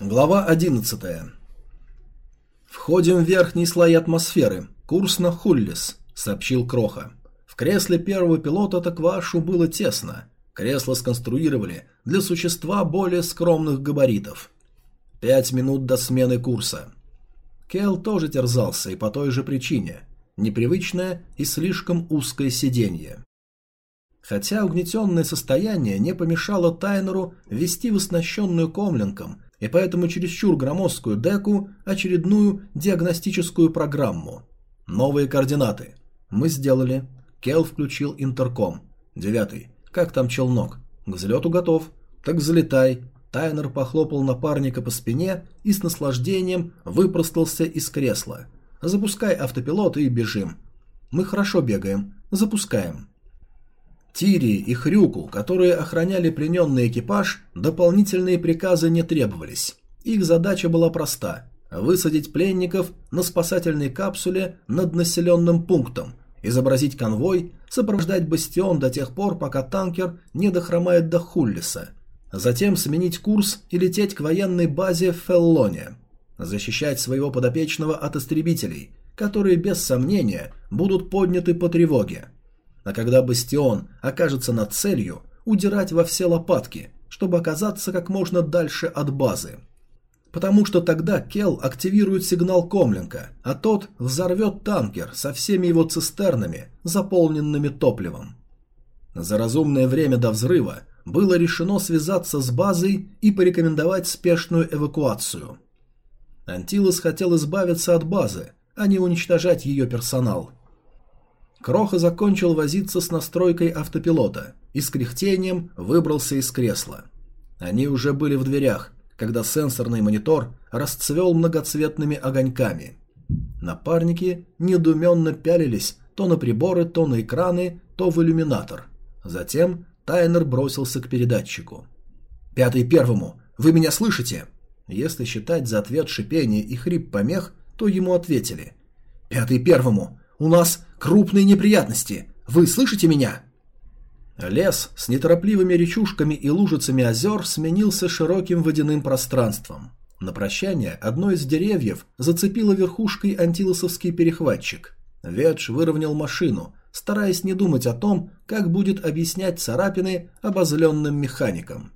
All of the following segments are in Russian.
Глава 11. «Входим в верхние слои атмосферы. Курс на Хуллис», — сообщил Кроха. В кресле первого пилота Таквашу было тесно. Кресло сконструировали для существа более скромных габаритов. Пять минут до смены курса. Кел тоже терзался и по той же причине. Непривычное и слишком узкое сиденье. Хотя угнетенное состояние не помешало Тайнеру вести в оснащенную комлинком и поэтому чересчур громоздкую деку очередную диагностическую программу. Новые координаты. Мы сделали. Кел включил интерком. Девятый. Как там челнок? К взлету готов. Так взлетай. Тайнер похлопал напарника по спине и с наслаждением выпростался из кресла. Запускай автопилот и бежим. Мы хорошо бегаем. Запускаем. Тири и Хрюку, которые охраняли плененный экипаж, дополнительные приказы не требовались. Их задача была проста – высадить пленников на спасательной капсуле над населенным пунктом, изобразить конвой, сопровождать бастион до тех пор, пока танкер не дохромает до Хуллиса, затем сменить курс и лететь к военной базе в Феллоне, защищать своего подопечного от истребителей, которые без сомнения будут подняты по тревоге – а когда бастион окажется над целью, удирать во все лопатки, чтобы оказаться как можно дальше от базы. Потому что тогда Кел активирует сигнал Комленка, а тот взорвет танкер со всеми его цистернами, заполненными топливом. За разумное время до взрыва было решено связаться с базой и порекомендовать спешную эвакуацию. Антилос хотел избавиться от базы, а не уничтожать ее персонал – Кроха закончил возиться с настройкой автопилота и с кряхтением выбрался из кресла. Они уже были в дверях, когда сенсорный монитор расцвел многоцветными огоньками. Напарники недуменно пялились то на приборы, то на экраны, то в иллюминатор. Затем Тайнер бросился к передатчику. «Пятый первому! Вы меня слышите?» Если считать за ответ шипение и хрип помех, то ему ответили. «Пятый первому! У нас крупные неприятности. Вы слышите меня?» Лес с неторопливыми речушками и лужицами озер сменился широким водяным пространством. На прощание одно из деревьев зацепило верхушкой антилосовский перехватчик. Ведж выровнял машину, стараясь не думать о том, как будет объяснять царапины обозленным механикам.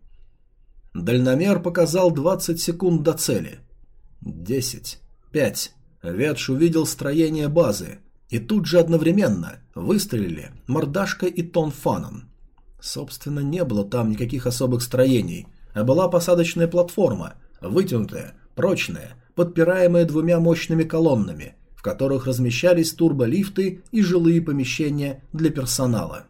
Дальномер показал 20 секунд до цели. 10. 5. Ведж увидел строение базы, и тут же одновременно выстрелили мордашка и Тон Фанон. Собственно, не было там никаких особых строений, а была посадочная платформа, вытянутая, прочная, подпираемая двумя мощными колоннами, в которых размещались турболифты и жилые помещения для персонала.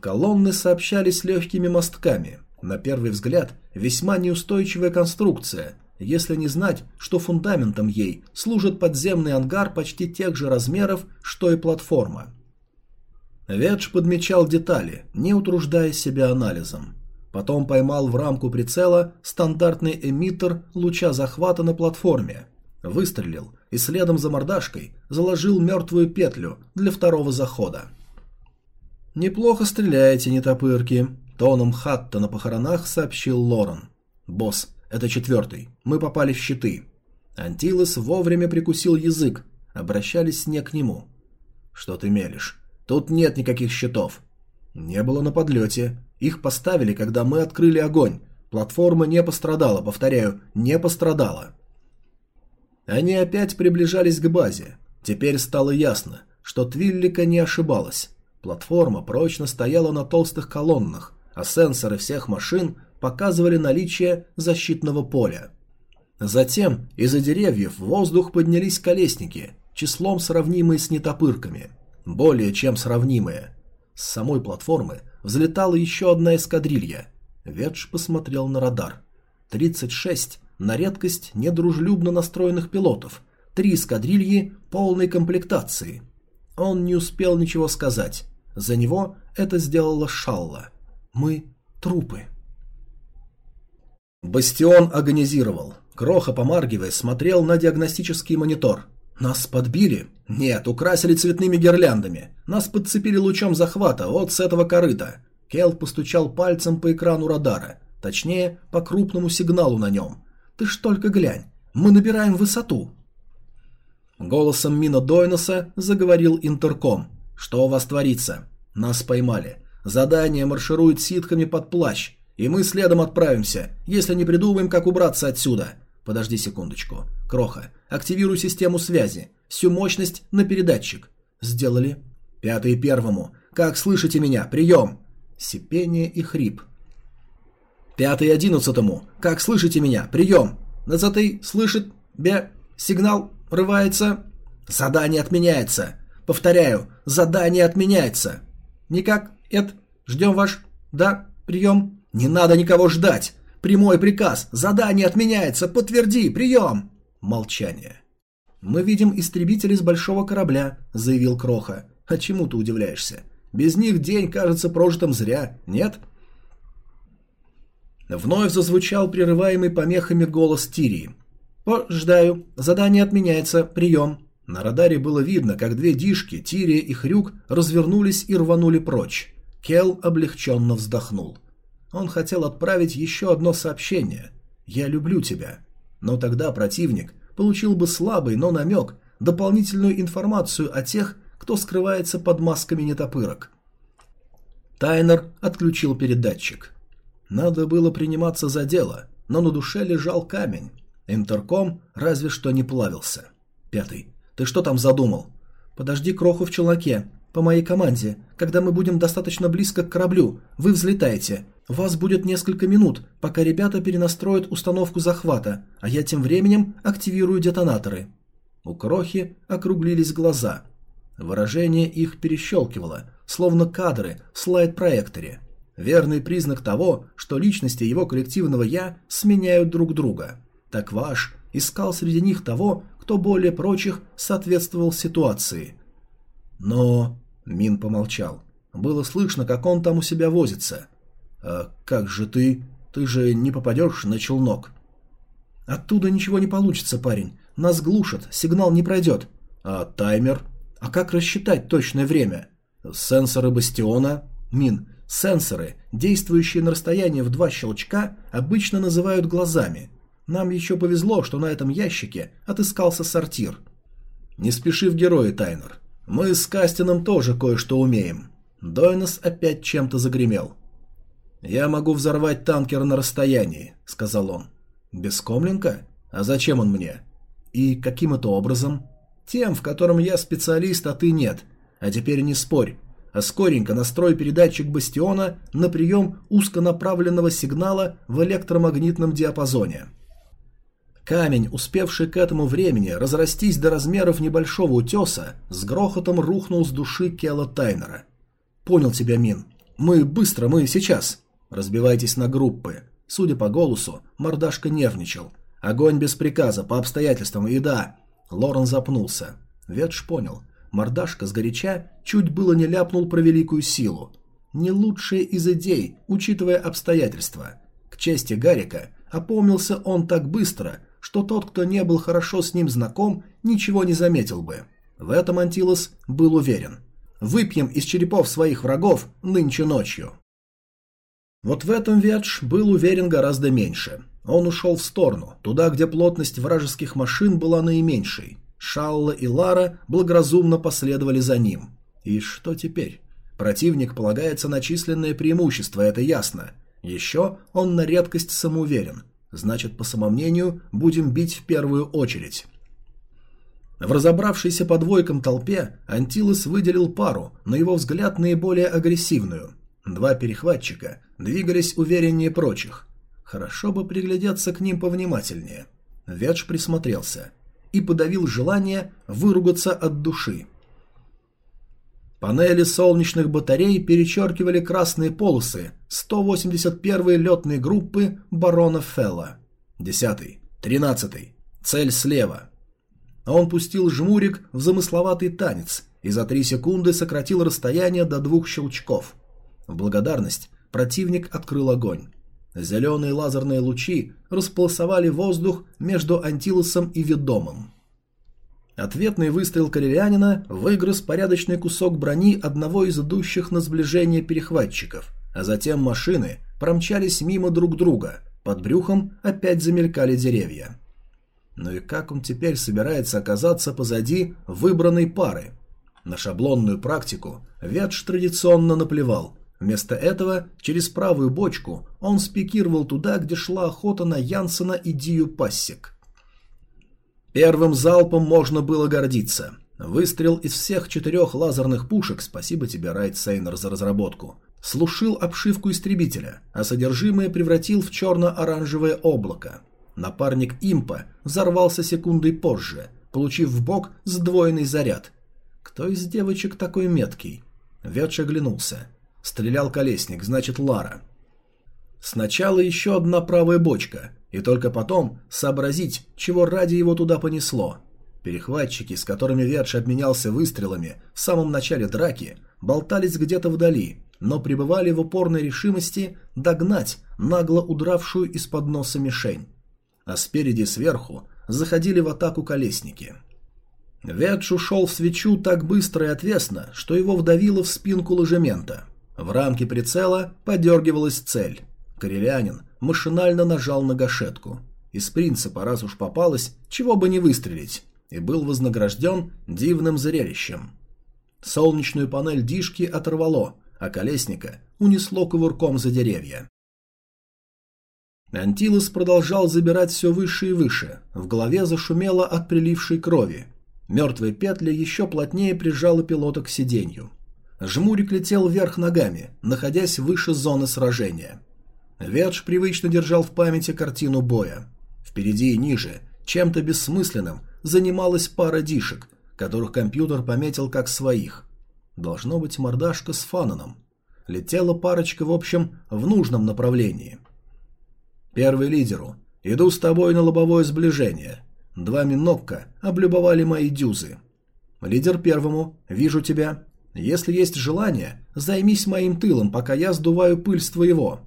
Колонны сообщались легкими мостками. На первый взгляд, весьма неустойчивая конструкция, если не знать, что фундаментом ей служит подземный ангар почти тех же размеров, что и платформа. Ведж подмечал детали, не утруждая себя анализом. Потом поймал в рамку прицела стандартный эмиттер луча захвата на платформе, выстрелил и следом за мордашкой заложил мертвую петлю для второго захода. «Неплохо стреляете, нетопырки», — тоном Хатта на похоронах сообщил Лорен. «Босс, это четвертый. Мы попали в щиты. Антилос вовремя прикусил язык. Обращались не к нему. Что ты мелешь? Тут нет никаких щитов. Не было на подлете. Их поставили, когда мы открыли огонь. Платформа не пострадала, повторяю, не пострадала. Они опять приближались к базе. Теперь стало ясно, что Твиллика не ошибалась. Платформа прочно стояла на толстых колоннах, а сенсоры всех машин показывали наличие защитного поля. Затем из-за деревьев в воздух поднялись колесники, числом сравнимые с нетопырками. Более чем сравнимые. С самой платформы взлетала еще одна эскадрилья. Ведж посмотрел на радар. 36 на редкость недружелюбно настроенных пилотов, три эскадрильи полной комплектации. Он не успел ничего сказать. За него это сделала Шалла. Мы трупы. Бастион агонизировал. Кроха, помаргивая, смотрел на диагностический монитор. «Нас подбили?» «Нет, украсили цветными гирляндами. Нас подцепили лучом захвата, вот с этого корыта». Келл постучал пальцем по экрану радара, точнее, по крупному сигналу на нем. Ты ж только глянь, мы набираем высоту!» Голосом Мина Дойноса заговорил интерком. «Что у вас творится? Нас поймали. Задание марширует ситками под плащ, и мы следом отправимся, если не придумаем, как убраться отсюда. Подожди секундочку. Кроха, активируй систему связи. Всю мощность на передатчик. Сделали. Пятый первому. Как слышите меня? Прием. Сипение и хрип. Пятый одиннадцатому. Как слышите меня? Прием. Двадцатый слышит. Бе. Сигнал рывается. Задание отменяется. Повторяю, задание отменяется. Никак, Эд, ждем ваш... Да, прием. Не надо никого ждать. Прямой приказ. Задание отменяется. Подтверди. Прием. Молчание. «Мы видим истребители с большого корабля», — заявил Кроха. «А чему ты удивляешься? Без них день кажется прожитым зря, нет?» Вновь зазвучал прерываемый помехами голос Тирии. «Пождаю. Задание отменяется. Прием». На радаре было видно, как две дишки, Тирия и Хрюк, развернулись и рванули прочь. Кел облегченно вздохнул. Он хотел отправить еще одно сообщение. «Я люблю тебя». Но тогда противник получил бы слабый, но намек, дополнительную информацию о тех, кто скрывается под масками нетопырок. Тайнер отключил передатчик. Надо было приниматься за дело, но на душе лежал камень. Интерком разве что не плавился. Пятый. Ты что там задумал? Подожди кроху в челноке. По моей команде. Когда мы будем достаточно близко к кораблю, вы взлетаете. Вас будет несколько минут, пока ребята перенастроят установку захвата, а я тем временем активирую детонаторы. У крохи округлились глаза. Выражение их перещелкивало, словно кадры в слайд-проекторе. Верный признак того, что личности его коллективного «я» сменяют друг друга. Так ваш искал среди них того, кто более прочих соответствовал ситуации. Но... Мин помолчал. Было слышно, как он там у себя возится. «А как же ты? Ты же не попадешь на челнок». «Оттуда ничего не получится, парень. Нас глушат, сигнал не пройдет». «А таймер? А как рассчитать точное время?» «Сенсоры бастиона?» «Мин, сенсоры, действующие на расстоянии в два щелчка, обычно называют глазами. Нам еще повезло, что на этом ящике отыскался сортир». «Не спеши в герои, Тайнер. Мы с Кастином тоже кое-что умеем». Дойнос опять чем-то загремел. «Я могу взорвать танкер на расстоянии», — сказал он. «Без комлинка? А зачем он мне?» «И каким это образом?» «Тем, в котором я специалист, а ты нет. А теперь не спорь, а скоренько настрой передатчик бастиона на прием узконаправленного сигнала в электромагнитном диапазоне». Камень, успевший к этому времени разрастись до размеров небольшого утеса, с грохотом рухнул с души Кела Тайнера. «Понял тебя, Мин. Мы быстро, мы сейчас». Разбивайтесь на группы. Судя по голосу, мордашка нервничал. Огонь без приказа, по обстоятельствам, и да. Лорен запнулся. Ветш понял. Мордашка сгоряча чуть было не ляпнул про великую силу. Не лучшая из идей, учитывая обстоятельства. К чести Гарика, опомнился он так быстро, что тот, кто не был хорошо с ним знаком, ничего не заметил бы. В этом Антилос был уверен. «Выпьем из черепов своих врагов нынче ночью». Вот в этом Ветш был уверен гораздо меньше. Он ушел в сторону, туда, где плотность вражеских машин была наименьшей. Шалла и Лара благоразумно последовали за ним. И что теперь? Противник полагается на численное преимущество, это ясно. Еще он на редкость самоуверен. Значит, по самомнению, будем бить в первую очередь. В разобравшейся по двойкам толпе Антилос выделил пару, на его взгляд наиболее агрессивную. Два перехватчика двигались увереннее прочих. Хорошо бы приглядеться к ним повнимательнее. Ветш присмотрелся и подавил желание выругаться от души. Панели солнечных батарей перечеркивали красные полосы 181-й летной группы барона Фелла. 10-й, 13-й, цель слева. Он пустил жмурик в замысловатый танец и за три секунды сократил расстояние до двух щелчков. В благодарность Противник открыл огонь. Зеленые лазерные лучи располосовали воздух между Антилосом и Ведомом. Ответный выстрел коревянина выгрыз порядочный кусок брони одного из идущих на сближение перехватчиков, а затем машины промчались мимо друг друга. Под брюхом опять замелькали деревья. Ну и как он теперь собирается оказаться позади выбранной пары? На шаблонную практику Ветш традиционно наплевал. Вместо этого, через правую бочку, он спикировал туда, где шла охота на Янсена и Дию Пассик. Первым залпом можно было гордиться. Выстрел из всех четырех лазерных пушек, спасибо тебе, Райт Сейнер, за разработку, слушил обшивку истребителя, а содержимое превратил в черно-оранжевое облако. Напарник импа взорвался секундой позже, получив в бок сдвоенный заряд. Кто из девочек такой меткий? Ветш оглянулся. Стрелял колесник, значит Лара. Сначала еще одна правая бочка, и только потом сообразить, чего ради его туда понесло. Перехватчики, с которыми Ветш обменялся выстрелами в самом начале драки, болтались где-то вдали, но пребывали в упорной решимости догнать нагло удравшую из-под носа мишень. А спереди и сверху заходили в атаку колесники. Ветш ушел в свечу так быстро и отвесно, что его вдавило в спинку ложемента. В рамке прицела подергивалась цель. Корелянин машинально нажал на гашетку. Из принципа, раз уж попалось, чего бы не выстрелить, и был вознагражден дивным зрелищем. Солнечную панель дишки оторвало, а колесника унесло кувырком за деревья. Антилос продолжал забирать все выше и выше, в голове зашумело от прилившей крови. Мертвая петля еще плотнее прижала пилота к сиденью. Жмурик летел вверх ногами, находясь выше зоны сражения. Ведж привычно держал в памяти картину боя. Впереди и ниже, чем-то бессмысленным, занималась пара дишек, которых компьютер пометил как своих. Должно быть мордашка с Фананом. Летела парочка, в общем, в нужном направлении. Первый лидеру. Иду с тобой на лобовое сближение. Два минокка облюбовали мои дюзы. Лидер первому. Вижу тебя. Если есть желание, займись моим тылом, пока я сдуваю пыль с твоего.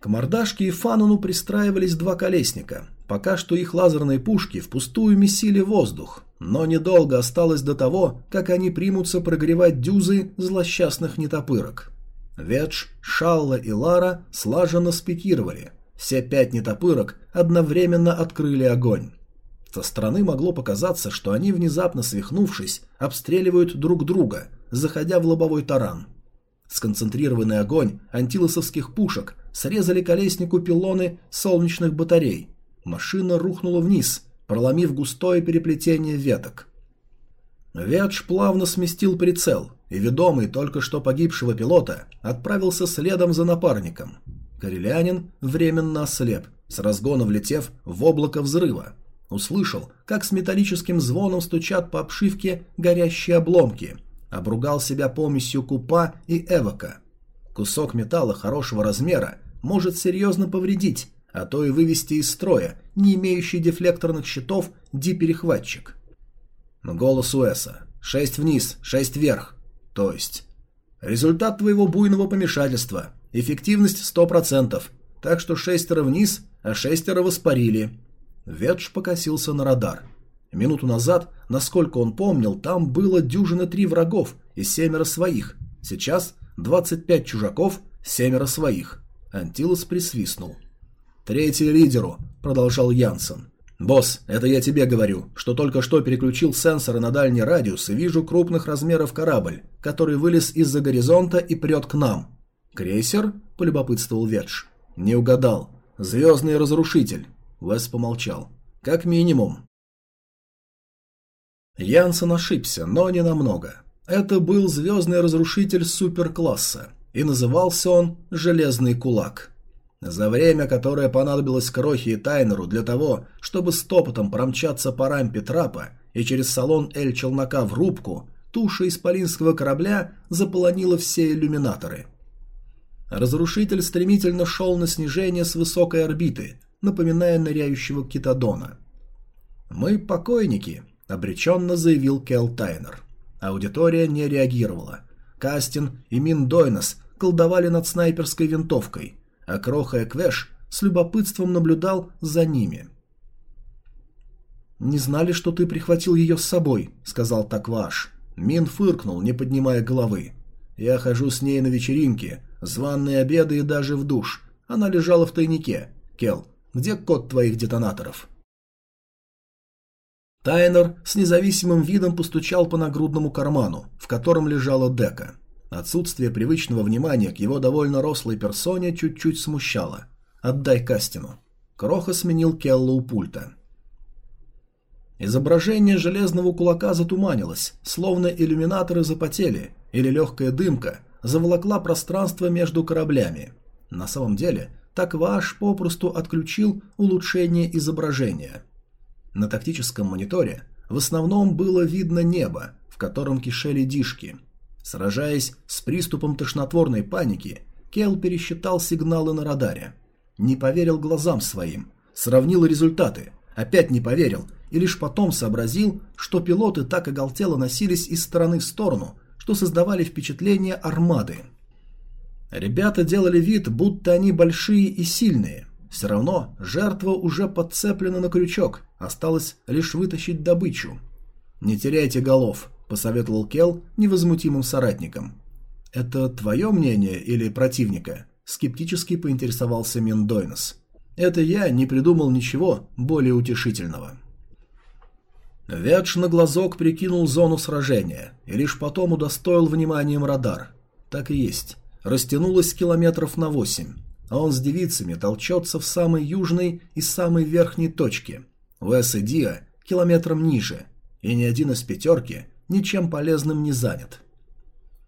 К мордашке и Фанану пристраивались два колесника. Пока что их лазерные пушки впустую месили воздух, но недолго осталось до того, как они примутся прогревать дюзы злосчастных нетопырок. Ветш, Шалла и Лара слаженно спикировали. Все пять нетопырок одновременно открыли огонь. Со стороны могло показаться, что они, внезапно свихнувшись, обстреливают друг друга, заходя в лобовой таран. Сконцентрированный огонь антилосовских пушек срезали колеснику пилоны солнечных батарей. Машина рухнула вниз, проломив густое переплетение веток. Ветш плавно сместил прицел, и ведомый только что погибшего пилота отправился следом за напарником. Корелянин временно ослеп, с разгона влетев в облако взрыва. Услышал, как с металлическим звоном стучат по обшивке горящие обломки. Обругал себя помесью купа и эвока. Кусок металла хорошего размера может серьезно повредить, а то и вывести из строя, не имеющий дефлекторных щитов, ди-перехватчик. Голос Уэса. «Шесть вниз, шесть вверх». То есть... Результат твоего буйного помешательства. Эффективность 100%. Так что шестеро вниз, а шестеро воспарили. Ветш покосился на радар. Минуту назад, насколько он помнил, там было дюжина три врагов и семеро своих. Сейчас 25 чужаков, семеро своих. Антилос присвистнул. «Третий лидеру», — продолжал Янсен. «Босс, это я тебе говорю, что только что переключил сенсоры на дальний радиус и вижу крупных размеров корабль, который вылез из-за горизонта и прет к нам». «Крейсер?» — полюбопытствовал Ветш. «Не угадал. Звездный разрушитель». Вес помолчал. «Как минимум». Янсен ошибся, но не намного. Это был звездный разрушитель суперкласса, и назывался он «Железный кулак». За время, которое понадобилось Крохе и Тайнеру для того, чтобы стопотом промчаться по рампе трапа и через салон Эль-Челнока в рубку, туша исполинского корабля заполонила все иллюминаторы. Разрушитель стремительно шел на снижение с высокой орбиты, напоминая ныряющего китадона. «Мы покойники», — обреченно заявил Кел Тайнер. Аудитория не реагировала. Кастин и Мин Дойнес колдовали над снайперской винтовкой, а Кроха Эквеш с любопытством наблюдал за ними. «Не знали, что ты прихватил ее с собой», — сказал Такваш. Мин фыркнул, не поднимая головы. «Я хожу с ней на вечеринки, званные обеды и даже в душ. Она лежала в тайнике. Кел, где код твоих детонаторов?» Тайнер с независимым видом постучал по нагрудному карману, в котором лежала дека. Отсутствие привычного внимания к его довольно рослой персоне чуть-чуть смущало. «Отдай Кастину». Кроха сменил Келла у пульта. Изображение железного кулака затуманилось, словно иллюминаторы запотели, или легкая дымка заволокла пространство между кораблями. На самом деле, так Ваш попросту отключил улучшение изображения. На тактическом мониторе в основном было видно небо, в котором кишели дишки. Сражаясь с приступом тошнотворной паники, Кел пересчитал сигналы на радаре. Не поверил глазам своим, сравнил результаты, опять не поверил и лишь потом сообразил, что пилоты так оголтело носились из стороны в сторону, что создавали впечатление армады. Ребята делали вид, будто они большие и сильные. Все равно жертва уже подцеплена на крючок, осталось лишь вытащить добычу. «Не теряйте голов», – посоветовал Кел невозмутимым соратникам. «Это твое мнение или противника?» – скептически поинтересовался Мендойнос. «Это я не придумал ничего более утешительного». Ветш на глазок прикинул зону сражения и лишь потом удостоил вниманием радар. Так и есть. Растянулось километров на восемь, а он с девицами толчется в самой южной и самой верхней точке. Уэс и Диа километром ниже, и ни один из пятерки ничем полезным не занят.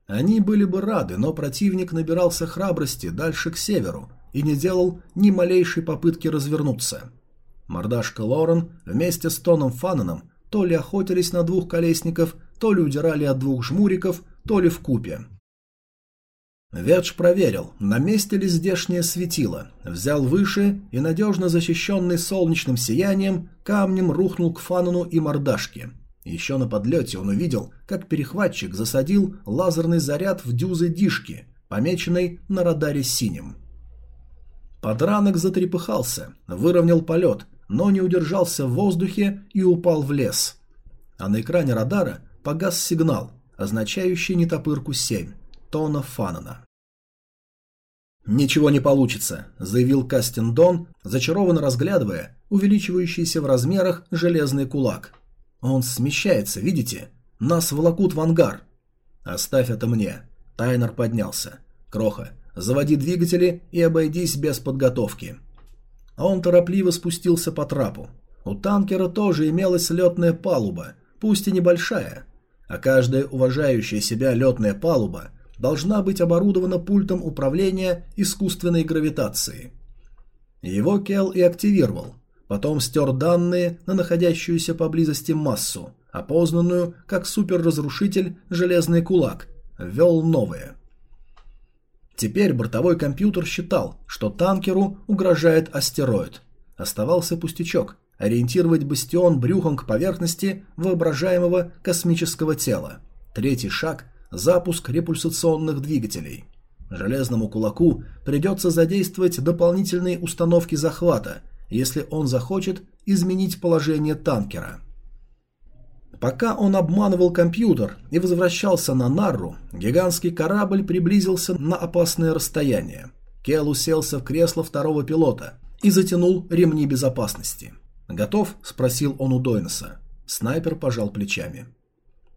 Они были бы рады, но противник набирался храбрости дальше к северу и не делал ни малейшей попытки развернуться. Мордашка Лорен вместе с Тоном Фананом то ли охотились на двух колесников, то ли удирали от двух жмуриков, то ли в купе. Ветш проверил, на месте ли здешнее светило, взял выше и, надежно защищенный солнечным сиянием, камнем рухнул к Фанану и мордашке. Еще на подлете он увидел, как перехватчик засадил лазерный заряд в дюзы дишки, помеченной на радаре синим. Подранок затрепыхался, выровнял полет, но не удержался в воздухе и упал в лес. А на экране радара погас сигнал, означающий нетопырку 7, Тона Фанана. «Ничего не получится», — заявил Кастин Дон, зачарованно разглядывая увеличивающийся в размерах железный кулак. «Он смещается, видите? Нас волокут в ангар». «Оставь это мне». Тайнер поднялся. «Кроха, заводи двигатели и обойдись без подготовки» а он торопливо спустился по трапу. У танкера тоже имелась летная палуба, пусть и небольшая, а каждая уважающая себя летная палуба должна быть оборудована пультом управления искусственной гравитацией. Его Кел и активировал, потом стер данные на находящуюся поблизости массу, опознанную как суперразрушитель «Железный кулак», ввел новые. Теперь бортовой компьютер считал, что танкеру угрожает астероид. Оставался пустячок – ориентировать бастион брюхом к поверхности воображаемого космического тела. Третий шаг – запуск репульсационных двигателей. Железному кулаку придется задействовать дополнительные установки захвата, если он захочет изменить положение танкера – Пока он обманывал компьютер и возвращался на Нарру, гигантский корабль приблизился на опасное расстояние. Кел уселся в кресло второго пилота и затянул ремни безопасности. «Готов?» – спросил он у Дойнеса. Снайпер пожал плечами.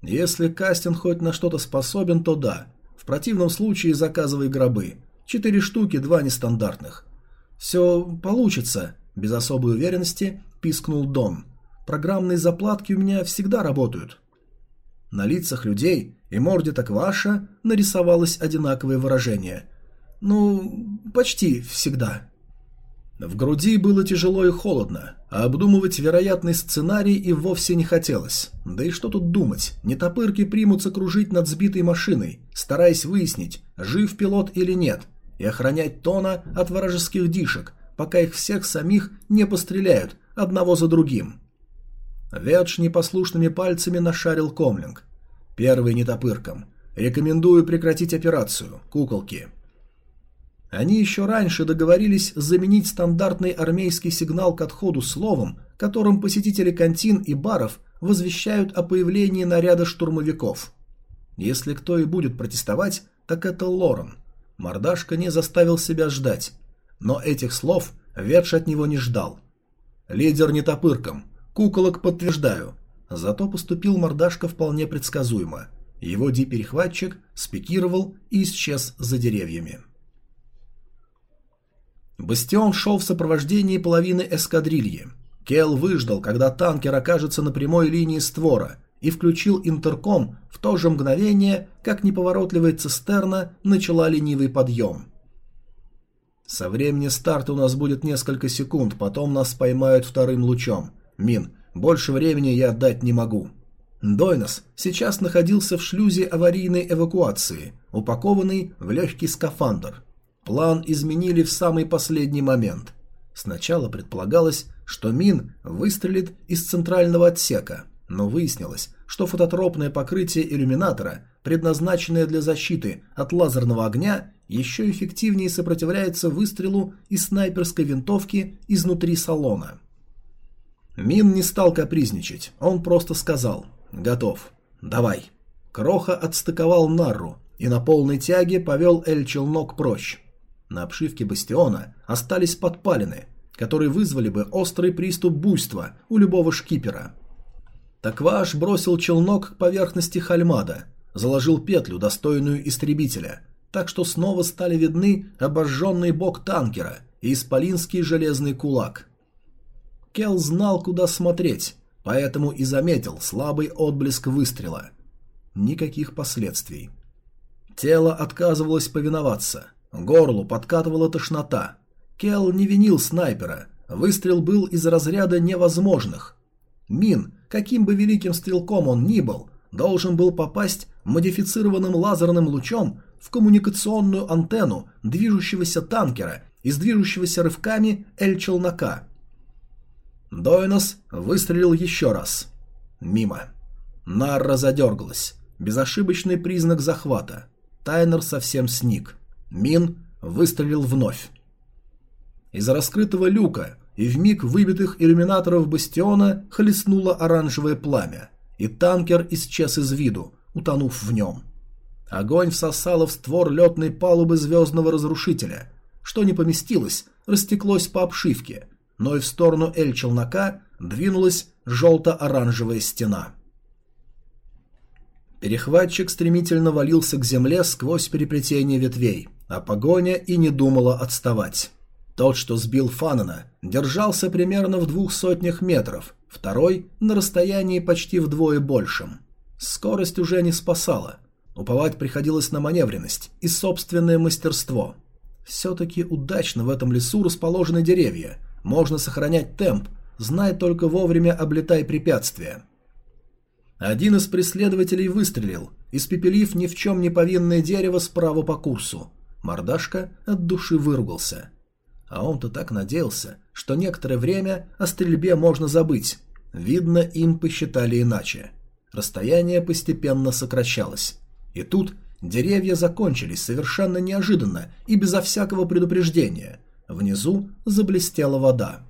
«Если Кастин хоть на что-то способен, то да. В противном случае заказывай гробы. Четыре штуки, два нестандартных». «Все получится», – без особой уверенности пискнул Дон – Программные заплатки у меня всегда работают. На лицах людей и морде так ваша нарисовалось одинаковое выражение. Ну, почти всегда. В груди было тяжело и холодно, а обдумывать вероятный сценарий и вовсе не хотелось. Да и что тут думать, не топырки примутся кружить над сбитой машиной, стараясь выяснить, жив пилот или нет, и охранять Тона от вражеских дишек, пока их всех самих не постреляют одного за другим. Ветш непослушными пальцами нашарил комлинг. Первый нетопырком. Рекомендую прекратить операцию. Куколки. Они еще раньше договорились заменить стандартный армейский сигнал к отходу словом, которым посетители кантин и баров возвещают о появлении наряда штурмовиков. Если кто и будет протестовать, так это Лорен. Мордашка не заставил себя ждать. Но этих слов Ветш от него не ждал. «Лидер не топырком. Куколок подтверждаю». Зато поступил мордашка вполне предсказуемо. Его ди-перехватчик спикировал и исчез за деревьями. Бастион шел в сопровождении половины эскадрильи. Кел выждал, когда танкер окажется на прямой линии створа, и включил интерком в то же мгновение, как неповоротливая цистерна начала ленивый подъем. Со времени старта у нас будет несколько секунд, потом нас поймают вторым лучом. Мин, больше времени я отдать не могу. Дойнос сейчас находился в шлюзе аварийной эвакуации, упакованный в легкий скафандр. План изменили в самый последний момент. Сначала предполагалось, что Мин выстрелит из центрального отсека, но выяснилось, что фототропное покрытие иллюминатора, предназначенное для защиты от лазерного огня, еще эффективнее сопротивляется выстрелу из снайперской винтовки изнутри салона. Мин не стал капризничать, он просто сказал «Готов, давай». Кроха отстыковал Нарру и на полной тяге повел Эль-Челнок прочь. На обшивке бастиона остались подпалины, которые вызвали бы острый приступ буйства у любого шкипера. Такваш бросил челнок к поверхности Хальмада, заложил петлю, достойную истребителя, так что снова стали видны обожженный бок танкера и исполинский железный кулак. Кел знал, куда смотреть, поэтому и заметил слабый отблеск выстрела. Никаких последствий. Тело отказывалось повиноваться, горлу подкатывала тошнота. Кел не винил снайпера, выстрел был из разряда невозможных. Мин, каким бы великим стрелком он ни был, должен был попасть модифицированным лазерным лучом в коммуникационную антенну движущегося танкера из движущегося рывками Эль-челнока. Дойнос выстрелил еще раз. Мимо. Нарра задергалась. Безошибочный признак захвата. Тайнер совсем сник. Мин выстрелил вновь. Из раскрытого люка и в миг выбитых иллюминаторов бастиона хлестнуло оранжевое пламя, и танкер исчез из виду, утонув в нем. Огонь всосало в створ летной палубы звездного разрушителя. Что не поместилось, растеклось по обшивке, но и в сторону Эль-челнока двинулась желто-оранжевая стена. Перехватчик стремительно валился к земле сквозь переплетение ветвей, а погоня и не думала отставать. Тот, что сбил Фанана, держался примерно в двух сотнях метров, второй – на расстоянии почти вдвое большем. Скорость уже не спасала. Уповать приходилось на маневренность и собственное мастерство. Все-таки удачно в этом лесу расположены деревья. Можно сохранять темп, знай только вовремя облетай препятствия. Один из преследователей выстрелил, испепелив ни в чем не повинное дерево справа по курсу. Мордашка от души выругался – а он-то так надеялся, что некоторое время о стрельбе можно забыть. Видно, им посчитали иначе. Расстояние постепенно сокращалось. И тут деревья закончились совершенно неожиданно и безо всякого предупреждения. Внизу заблестела вода.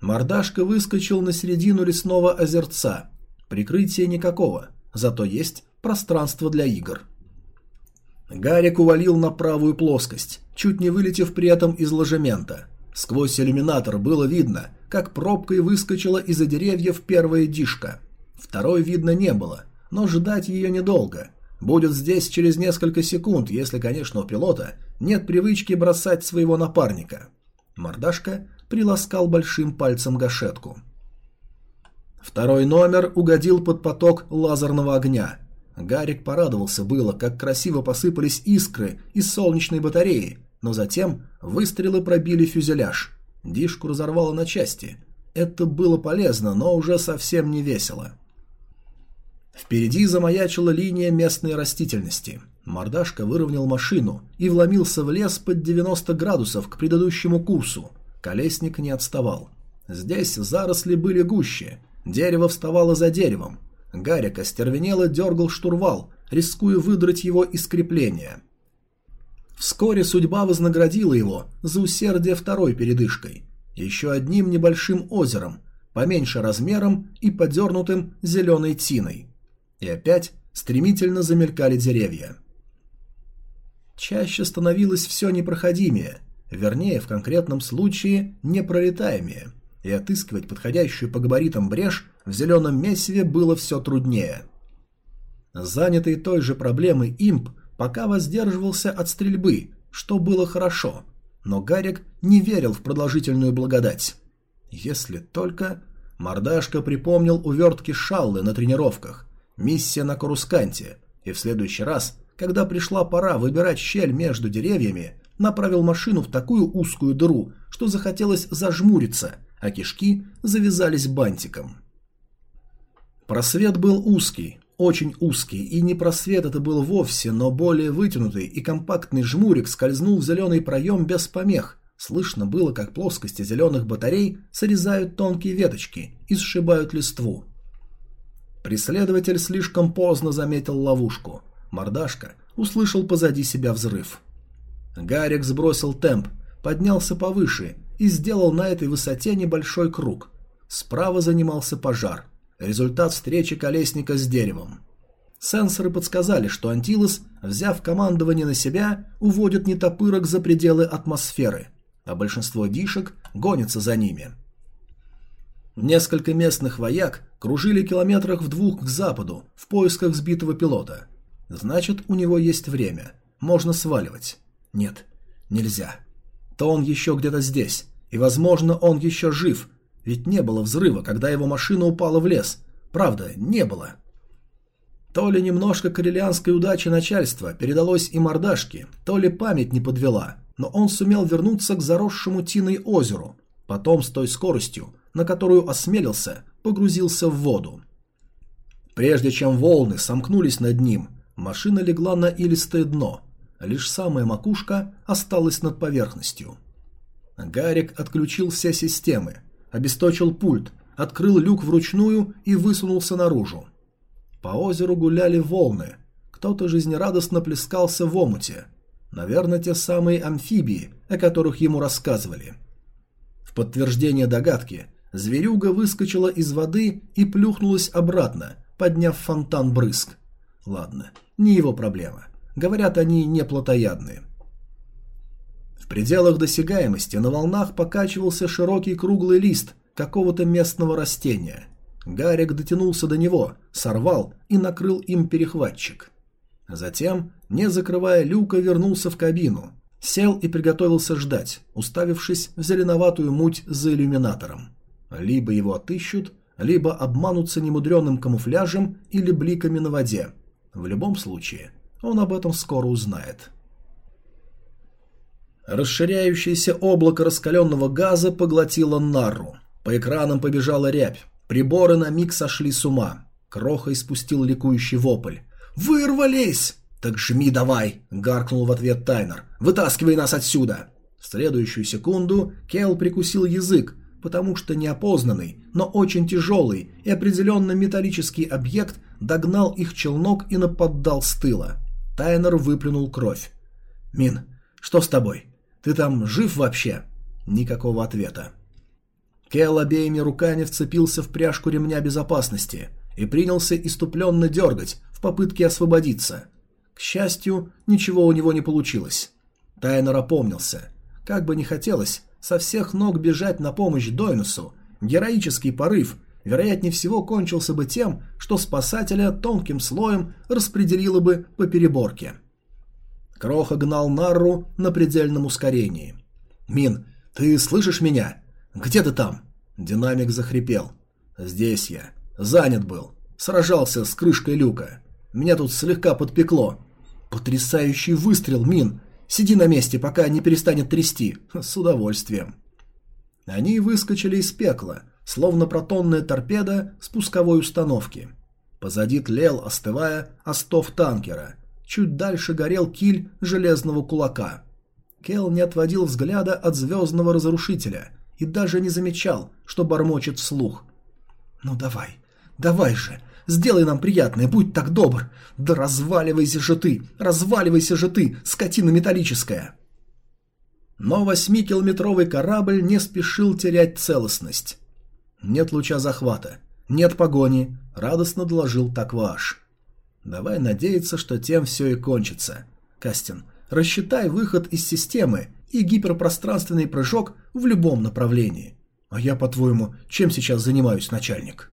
Мордашка выскочил на середину лесного озерца. Прикрытия никакого, зато есть пространство для игр. Гарик увалил на правую плоскость, чуть не вылетев при этом из ложемента. Сквозь иллюминатор было видно, как пробкой выскочила из-за деревьев первая дишка. Второй видно не было, но ждать ее недолго. Будет здесь через несколько секунд, если, конечно, у пилота нет привычки бросать своего напарника. Мордашка приласкал большим пальцем гашетку. Второй номер угодил под поток лазерного огня – Гарик порадовался было, как красиво посыпались искры из солнечной батареи, но затем выстрелы пробили фюзеляж. Дишку разорвало на части. Это было полезно, но уже совсем не весело. Впереди замаячила линия местной растительности. Мордашка выровнял машину и вломился в лес под 90 градусов к предыдущему курсу. Колесник не отставал. Здесь заросли были гуще, дерево вставало за деревом, Гарик остервенело дергал штурвал, рискуя выдрать его из крепления. Вскоре судьба вознаградила его за усердие второй передышкой. Еще одним небольшим озером, поменьше размером и подернутым зеленой тиной. И опять стремительно замелькали деревья. Чаще становилось все непроходимее. вернее, в конкретном случае, непролетаемее, и отыскивать подходящую по габаритам брешь в зеленом месиве было все труднее. Занятый той же проблемой имп пока воздерживался от стрельбы, что было хорошо, но Гарик не верил в продолжительную благодать. Если только... Мордашка припомнил увертки Шаллы на тренировках, миссия на Корусканте, и в следующий раз, когда пришла пора выбирать щель между деревьями, направил машину в такую узкую дыру, что захотелось зажмуриться, а кишки завязались бантиком. Просвет был узкий, очень узкий, и не просвет это был вовсе, но более вытянутый и компактный жмурик скользнул в зеленый проем без помех. Слышно было, как плоскости зеленых батарей срезают тонкие веточки и сшибают листву. Преследователь слишком поздно заметил ловушку. Мордашка услышал позади себя взрыв. Гарик сбросил темп, поднялся повыше и сделал на этой высоте небольшой круг. Справа занимался пожар. Результат встречи колесника с деревом. Сенсоры подсказали, что Антилос, взяв командование на себя, уводит нетопырок за пределы атмосферы, а большинство дишек гонится за ними. Несколько местных вояк кружили километрах в двух к западу в поисках сбитого пилота. Значит, у него есть время. Можно сваливать. Нет, нельзя. То он еще где-то здесь, и, возможно, он еще жив, ведь не было взрыва, когда его машина упала в лес. Правда, не было. То ли немножко карелианской удачи начальства передалось и мордашке, то ли память не подвела, но он сумел вернуться к заросшему тиной озеру, потом с той скоростью, на которую осмелился, погрузился в воду. Прежде чем волны сомкнулись над ним, машина легла на илистое дно, лишь самая макушка осталась над поверхностью. Гарик отключил все системы, обесточил пульт, открыл люк вручную и высунулся наружу. По озеру гуляли волны, кто-то жизнерадостно плескался в омуте. Наверное, те самые амфибии, о которых ему рассказывали. В подтверждение догадки, зверюга выскочила из воды и плюхнулась обратно, подняв фонтан брызг. Ладно, не его проблема. Говорят, они не плотоядные. В пределах досягаемости на волнах покачивался широкий круглый лист какого-то местного растения. Гарик дотянулся до него, сорвал и накрыл им перехватчик. Затем, не закрывая люка, вернулся в кабину, сел и приготовился ждать, уставившись в зеленоватую муть за иллюминатором. Либо его отыщут, либо обманутся немудреным камуфляжем или бликами на воде. В любом случае, он об этом скоро узнает. Расширяющееся облако раскаленного газа поглотило Нарру. По экранам побежала рябь. Приборы на миг сошли с ума. Кроха испустил ликующий вопль. «Вырвались!» «Так жми давай!» – гаркнул в ответ Тайнер. «Вытаскивай нас отсюда!» В следующую секунду Кел прикусил язык, потому что неопознанный, но очень тяжелый и определенно металлический объект догнал их челнок и наподдал с тыла. Тайнер выплюнул кровь. «Мин, что с тобой? Ты там жив вообще?» Никакого ответа. Кел обеими руками вцепился в пряжку ремня безопасности и принялся иступленно дергать в попытке освободиться. К счастью, ничего у него не получилось. Тайнер опомнился. Как бы не хотелось со всех ног бежать на помощь Дойнусу, героический порыв – вероятнее всего кончился бы тем, что спасателя тонким слоем распределило бы по переборке. Кроха гнал Нарру на предельном ускорении. «Мин, ты слышишь меня? Где ты там?» Динамик захрипел. «Здесь я. Занят был. Сражался с крышкой люка. Меня тут слегка подпекло. Потрясающий выстрел, Мин. Сиди на месте, пока не перестанет трясти. С удовольствием». Они выскочили из пекла, словно протонная торпеда с пусковой установки. Позади тлел, остывая, остов танкера. Чуть дальше горел киль железного кулака. Кел не отводил взгляда от звездного разрушителя и даже не замечал, что бормочет вслух. «Ну давай, давай же, сделай нам приятное, будь так добр. Да разваливайся же ты, разваливайся же ты, скотина металлическая!» Но восьмикилометровый корабль не спешил терять целостность. Нет луча захвата. Нет погони, радостно доложил Такваш. Давай надеяться, что тем все и кончится. Кастин, рассчитай выход из системы и гиперпространственный прыжок в любом направлении. А я, по-твоему, чем сейчас занимаюсь, начальник?